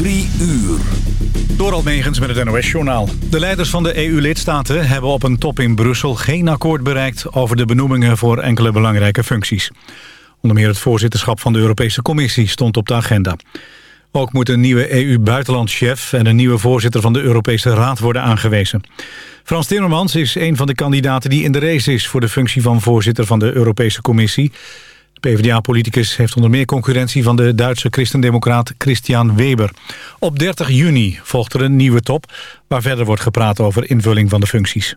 Drie uur. Door Almegens met het NOS-journaal. De leiders van de EU-lidstaten hebben op een top in Brussel... geen akkoord bereikt over de benoemingen voor enkele belangrijke functies. Onder meer het voorzitterschap van de Europese Commissie stond op de agenda. Ook moet een nieuwe EU-buitenlandchef en een nieuwe voorzitter van de Europese Raad worden aangewezen. Frans Timmermans is een van de kandidaten die in de race is... voor de functie van voorzitter van de Europese Commissie... PvdA-politicus heeft onder meer concurrentie van de Duitse christendemocraat Christian Weber. Op 30 juni volgt er een nieuwe top waar verder wordt gepraat over invulling van de functies.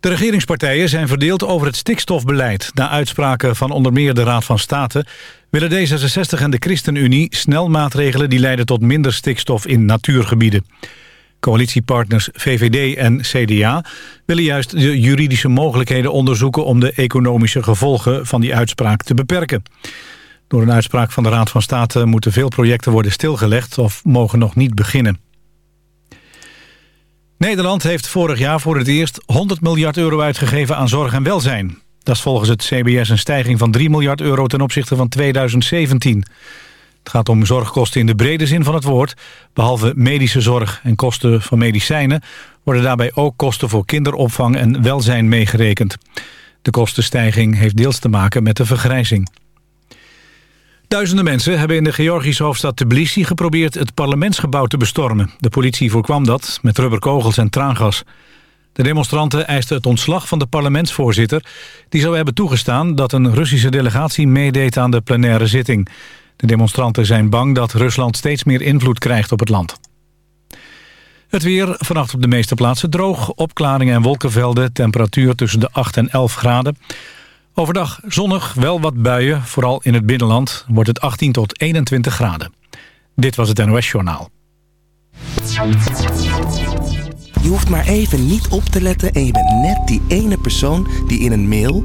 De regeringspartijen zijn verdeeld over het stikstofbeleid. Na uitspraken van onder meer de Raad van State... willen D66 en de ChristenUnie snel maatregelen... die leiden tot minder stikstof in natuurgebieden. Coalitiepartners VVD en CDA willen juist de juridische mogelijkheden onderzoeken... om de economische gevolgen van die uitspraak te beperken. Door een uitspraak van de Raad van State moeten veel projecten worden stilgelegd... of mogen nog niet beginnen. Nederland heeft vorig jaar voor het eerst 100 miljard euro uitgegeven aan zorg en welzijn. Dat is volgens het CBS een stijging van 3 miljard euro ten opzichte van 2017. Het gaat om zorgkosten in de brede zin van het woord. Behalve medische zorg en kosten van medicijnen... worden daarbij ook kosten voor kinderopvang en welzijn meegerekend. De kostenstijging heeft deels te maken met de vergrijzing. Duizenden mensen hebben in de Georgische hoofdstad Tbilisi geprobeerd het parlementsgebouw te bestormen. De politie voorkwam dat met rubberkogels en traangas. De demonstranten eisten het ontslag van de parlementsvoorzitter. Die zou hebben toegestaan dat een Russische delegatie meedeed aan de plenaire zitting. De demonstranten zijn bang dat Rusland steeds meer invloed krijgt op het land. Het weer, vannacht op de meeste plaatsen droog, opklaringen en wolkenvelden, temperatuur tussen de 8 en 11 graden. Overdag zonnig, wel wat buien, vooral in het binnenland, wordt het 18 tot 21 graden. Dit was het NOS Journaal. Je hoeft maar even niet op te letten en je bent net die ene persoon die in een mail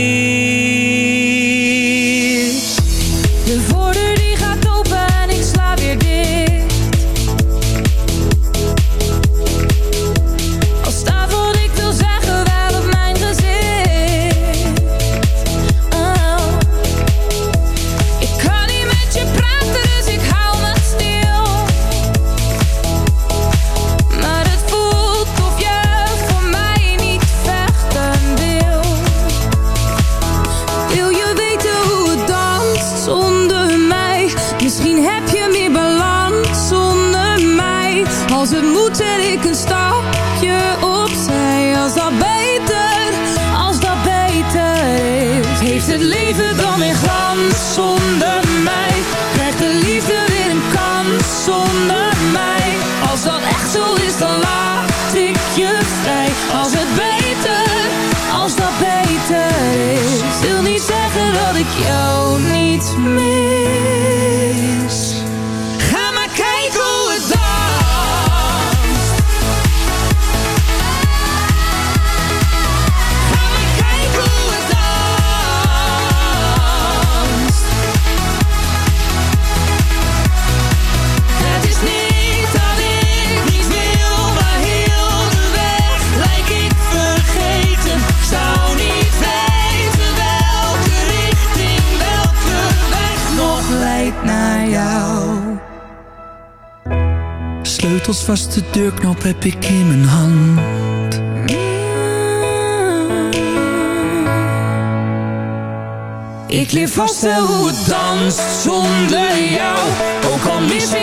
Heb ik in mijn hand. Ik leer vast wel hoe het danst zonder jou. Ook al mis ik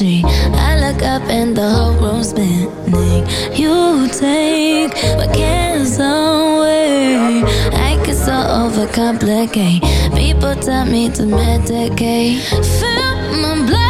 energy. I look up and the whole room's spinning. You take my cares away. I get so overcomplicate. People tell me to medicate. Feel my blood.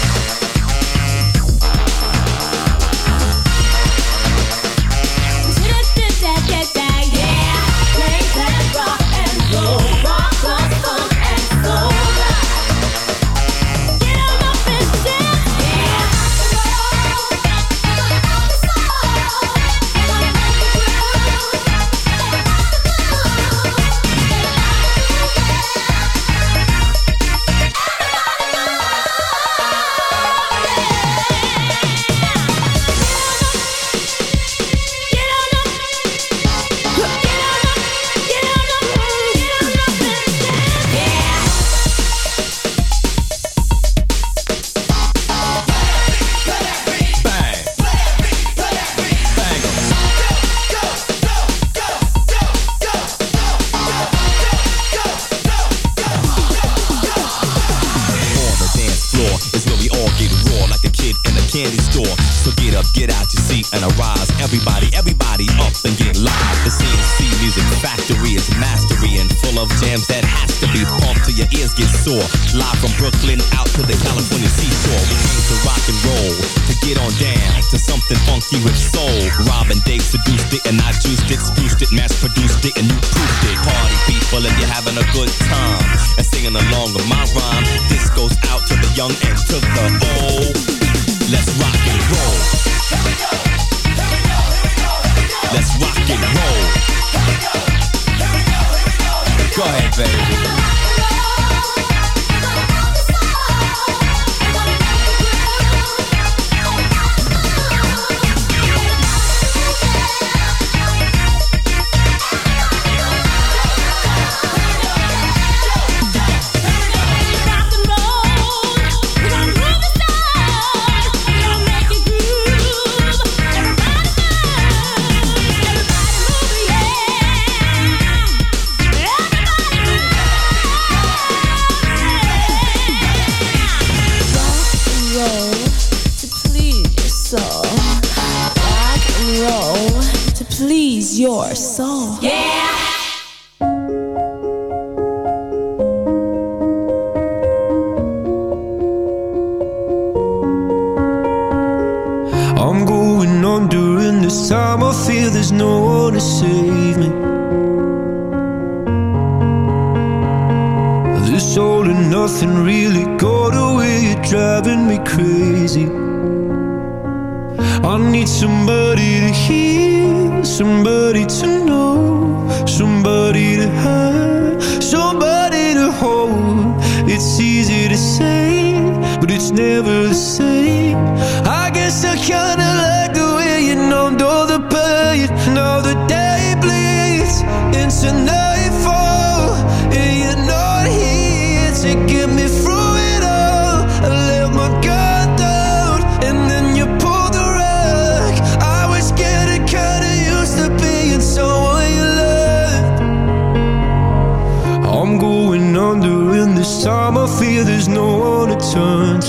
Dixie with soul. Robin, they seduced it and I juiced it, spoofed it, mass produced it, and you proofed it. Party people, and you're having a good time. And singing along with my rhyme. This goes out to the young and to the old. Let's rock and roll. Here we go. Here we go. Here we go. Let's rock and roll. Here we go. Here we go. Here we go. Here we go. go ahead, baby. soul.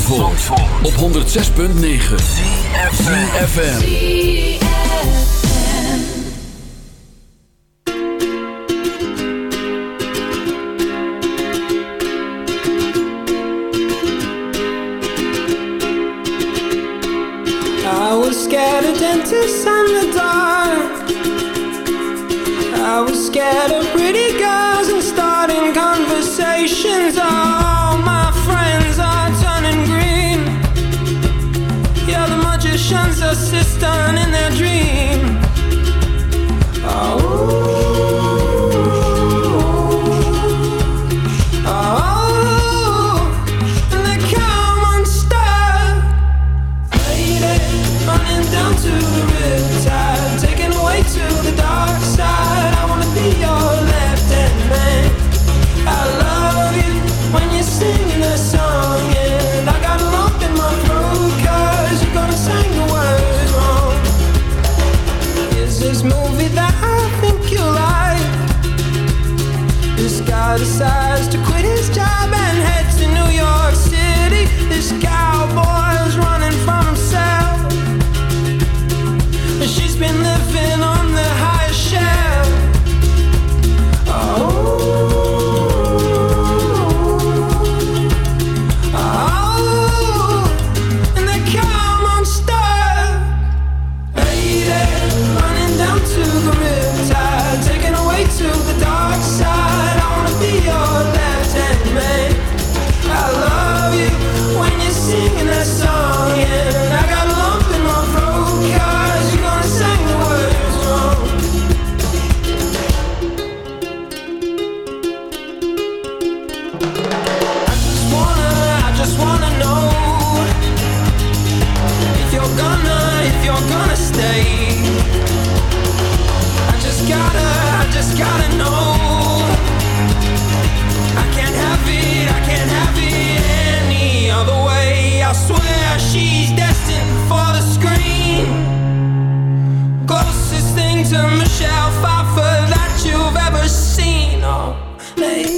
van Zandvoort, op 106.9 CFFM I was scared of dentists and the dark. I was scared of pretty girls and starting conversations. All my assistant in their dream to Michelle Pfeiffer that you've ever seen. Oh, lady,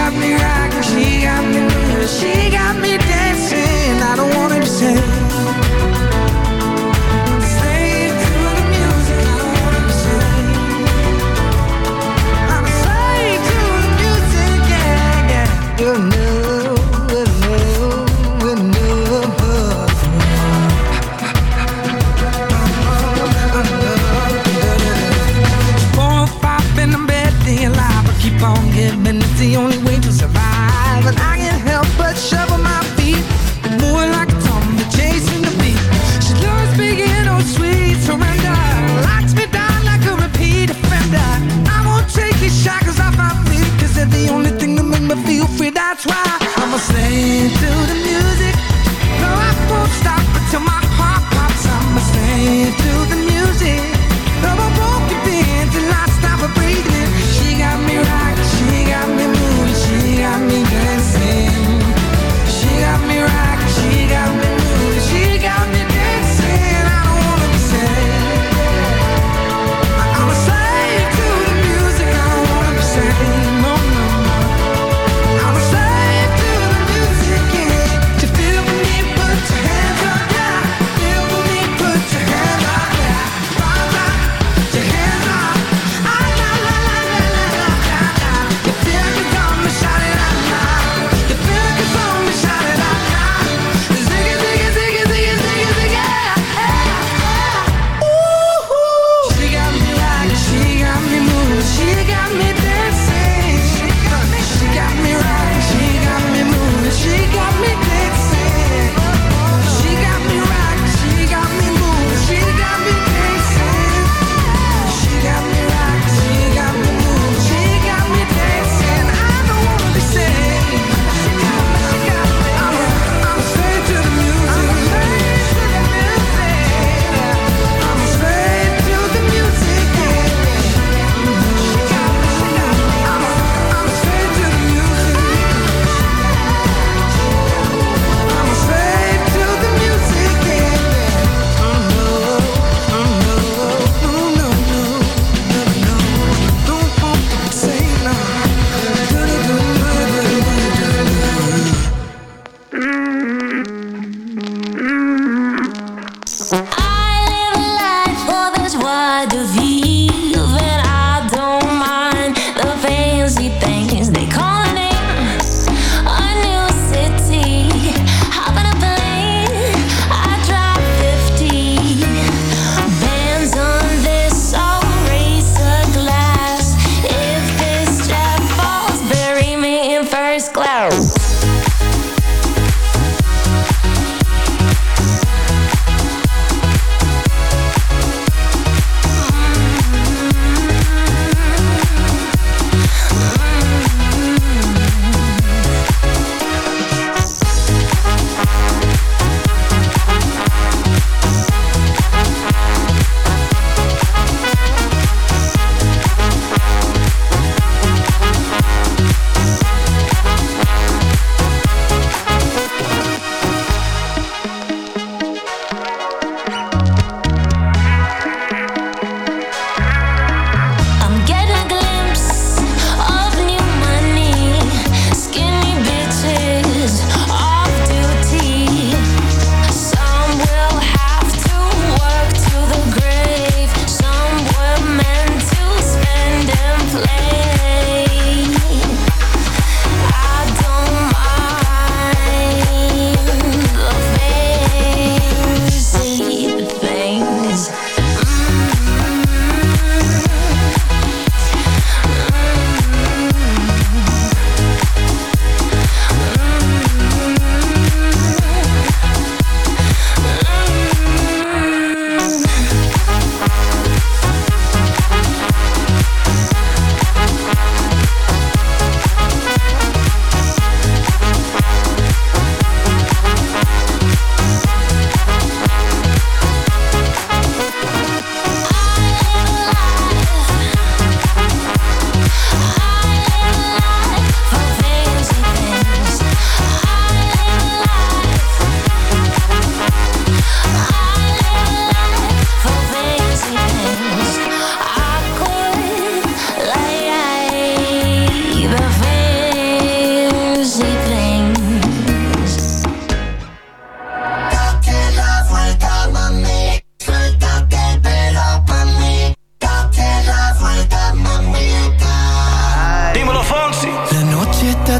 She got me rocking, she got me moving, she got me dancing. I don't wanna be saved. I'm slave to the music, I free. That's why I'm a slave to the music. No, I won't stop until my heart pops. I'm a slave to the music.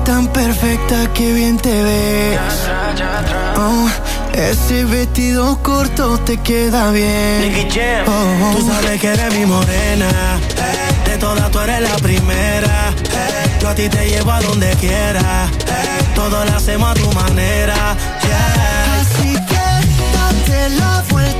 Está tan perfecta que bien te ves. Oh, ese vestido corto te queda bien. Oh, Tú sabes que eres mi morena. De todas tú eres la primera. Yo a ti te llevo a donde quiera. Todo lo hacemos a tu manera. Yeah. Así que date la vuelta,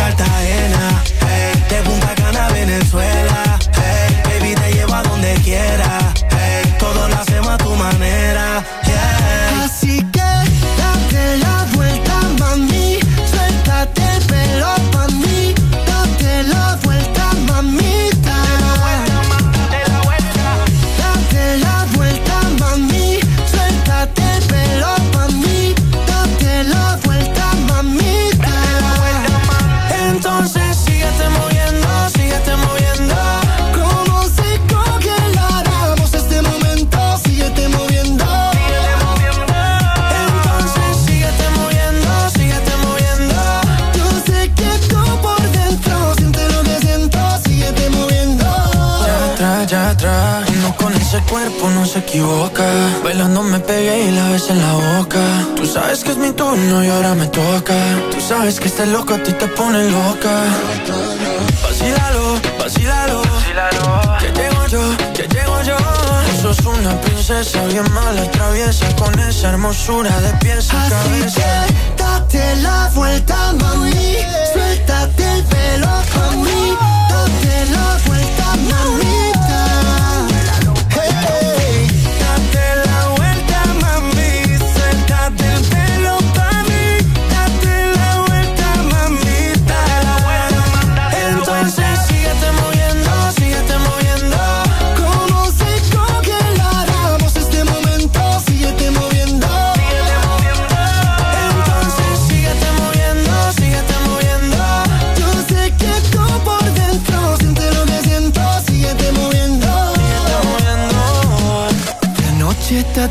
Pegué y la ves en la boca. Tú sabes que es mi turno y ahora me toca. Tú sabes que este loco a ti te pone loca. Vacílalo, vacílalo. Que llego yo, que llego yo. Tú sos una princesa bien mala, traviesa. Con esa hermosura de pies a Así cabeza. que date la vuelta, mami. Suéltate el pelo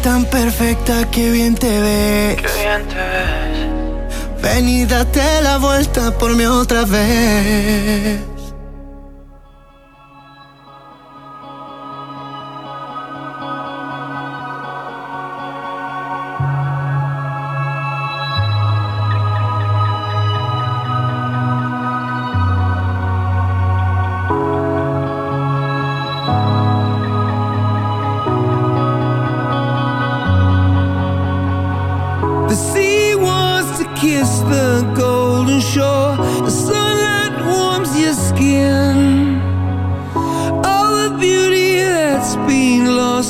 tan perfecta que bien te ves. Qué bien te ves. Ven y date la vuelta por mí otra vez.